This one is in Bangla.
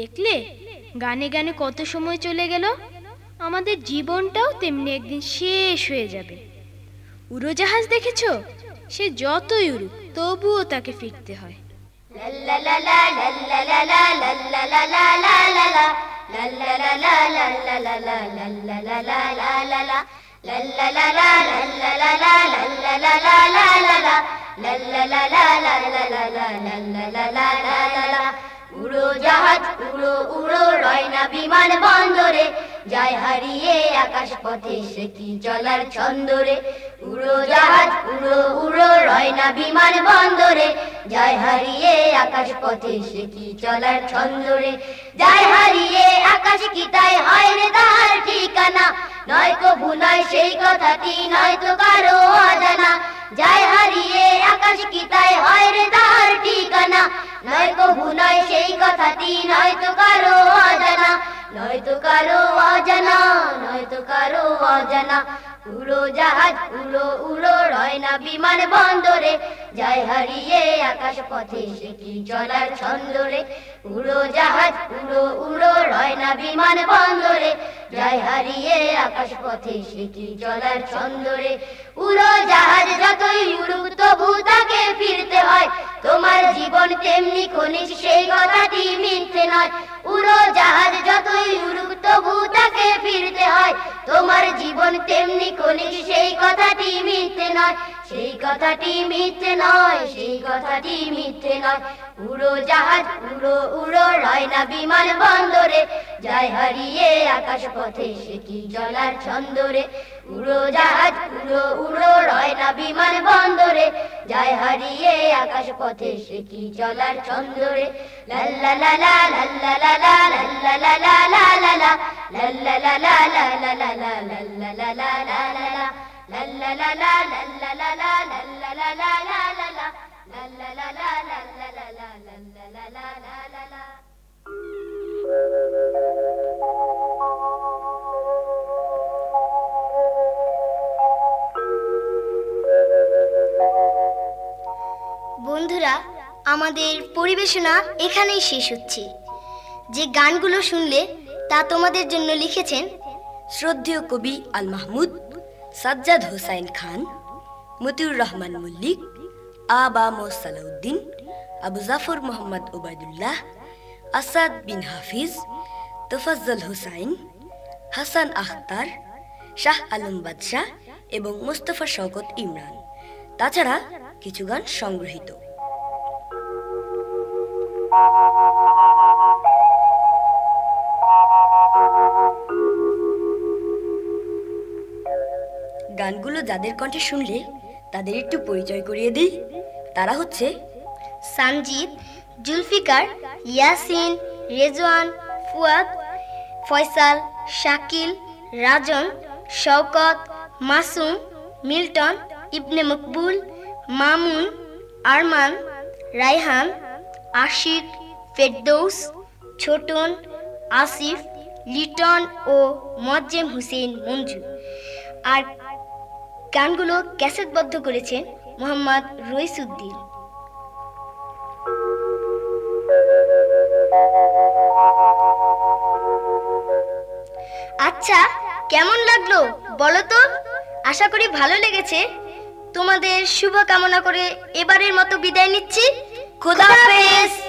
দেখলে গানে গানে কত সময় চলে গেল? আমাদের জীবনটাও তেমনি একদিন শেষ হয়ে যাবে। উড়োজাহাজ দেখেছ? সে যতই উড়ুক, তবুও তাকে ফিরতে হয়। উড়ো জাহাজ, উড়ো উড়ো রয়না বিমান বন্দরে। যায় হারিয়ে আকাশ পথে সে কি চলার ছন্দরে? উড়ো জাহাজ, উড়ো উড়ো রয়না বিমান বন্দরে। যায় হারিয়ে আকাশ পথে সে কি চলার ছন্দরে? যায় হারিয়ে আকাশ কি তাই হয় রে তার ঠিকানা? নয় নয়তো ভুলায় সেই কথাটি নয়তো কারও অজানা। নয়তো ভুলায় সেই কথাটি, নয়তো কারও অজানা, নয়তো কারও অজানা, নয়তো কারও অজানা। উড়ো জাহাজ, উড়ো উড়ো রয়না বিমান বন্দরে হারিয়ে আকাশ পথে উড়ো জাহাজ, উড়ো উড়ো রয়না বিমান বন্দরে হারিয়ে আকাশ পথে উড়ো জাহাজ যতই উড়ুক, তবু তাকে ফিরতে হয়, তোমার জীবন তেমনি খনিজ সেই কথাটি মিথ্যে নয়। উড়ো জাহাজ যতই উড়ুক, তবু তাকে ফিরতে হয়। তোমার জীবন তেমনি খনিজ সেই কথাটি মিথ্যে নয়। সেই কথাটি মিথ্যে নয়, সেই কথাটি মিথ্যে নয়। উড়ো জাহাজ উড়ো উড়ো রয়না বিমান বন্দরে। যায় হারিয়ে আকাশ পথে, সে কি চলার ছন্দরে? উড়ো জাহাজ উড়ো উড়ো রয়না বিমান বন্দরে যায় হারিয়ে আকাশ পথে শিখি চলার চন্দরে লাল্লা লালা লাল্লা লালা লালা লাল্লা লালা লালা লাল্লা লালা লালা বন্ধুরা আমাদের পরিবেশনা এখানেই শেষ হচ্ছে। যে গানগুলো শুনলে তা তোমাদের জন্য লিখেছেন শ্রদ্ধেয় কবি আল মাহমুদ, সাজ্জাদ হোসাইন খান, মতিউর রহমান মল্লিক, আবা সালাউদ্দিন আবু জাফর মোহাম্মদ ওবায়দুল্লাহ, আসাদ বিন হাফিজ, তোফাজ্জল হুসাইন, হাসান আখতার, শাহ আলম বাদশাহ এবং মোস্তফা শওকত ইমরান। তাছাড়া কিছু গান সংগৃহীত। গানগুলো যাদের কণ্ঠে শুনলে তাদের একটু পরিচয় করিয়ে দিই। তারা হচ্ছে সানজিদ, জুলফিকার, ইয়াসিন, রেজওয়ান, ফুয়াদ, ফয়সাল, শাকিল, রাজন, শওকত, মাসুম, মিল্টন, ইবনে মকবুল, মামুন, আরমান রাইহান আশিক, ফেরদৌস, ছোটন, আসিফ, লিটন ও মজ্জেম হুসেন মঞ্জু। আর গানগুলো ক্যাসেটবদ্ধ করেছেন মোহাম্মদ রইসুদ্দিন। আচ্ছা কেমন লাগল বলো তো? আশা করি ভালো লেগেছে। তোমাদের শুভ কামনা করে এবারের মতো বিদায় নিচ্ছি। Kudafes.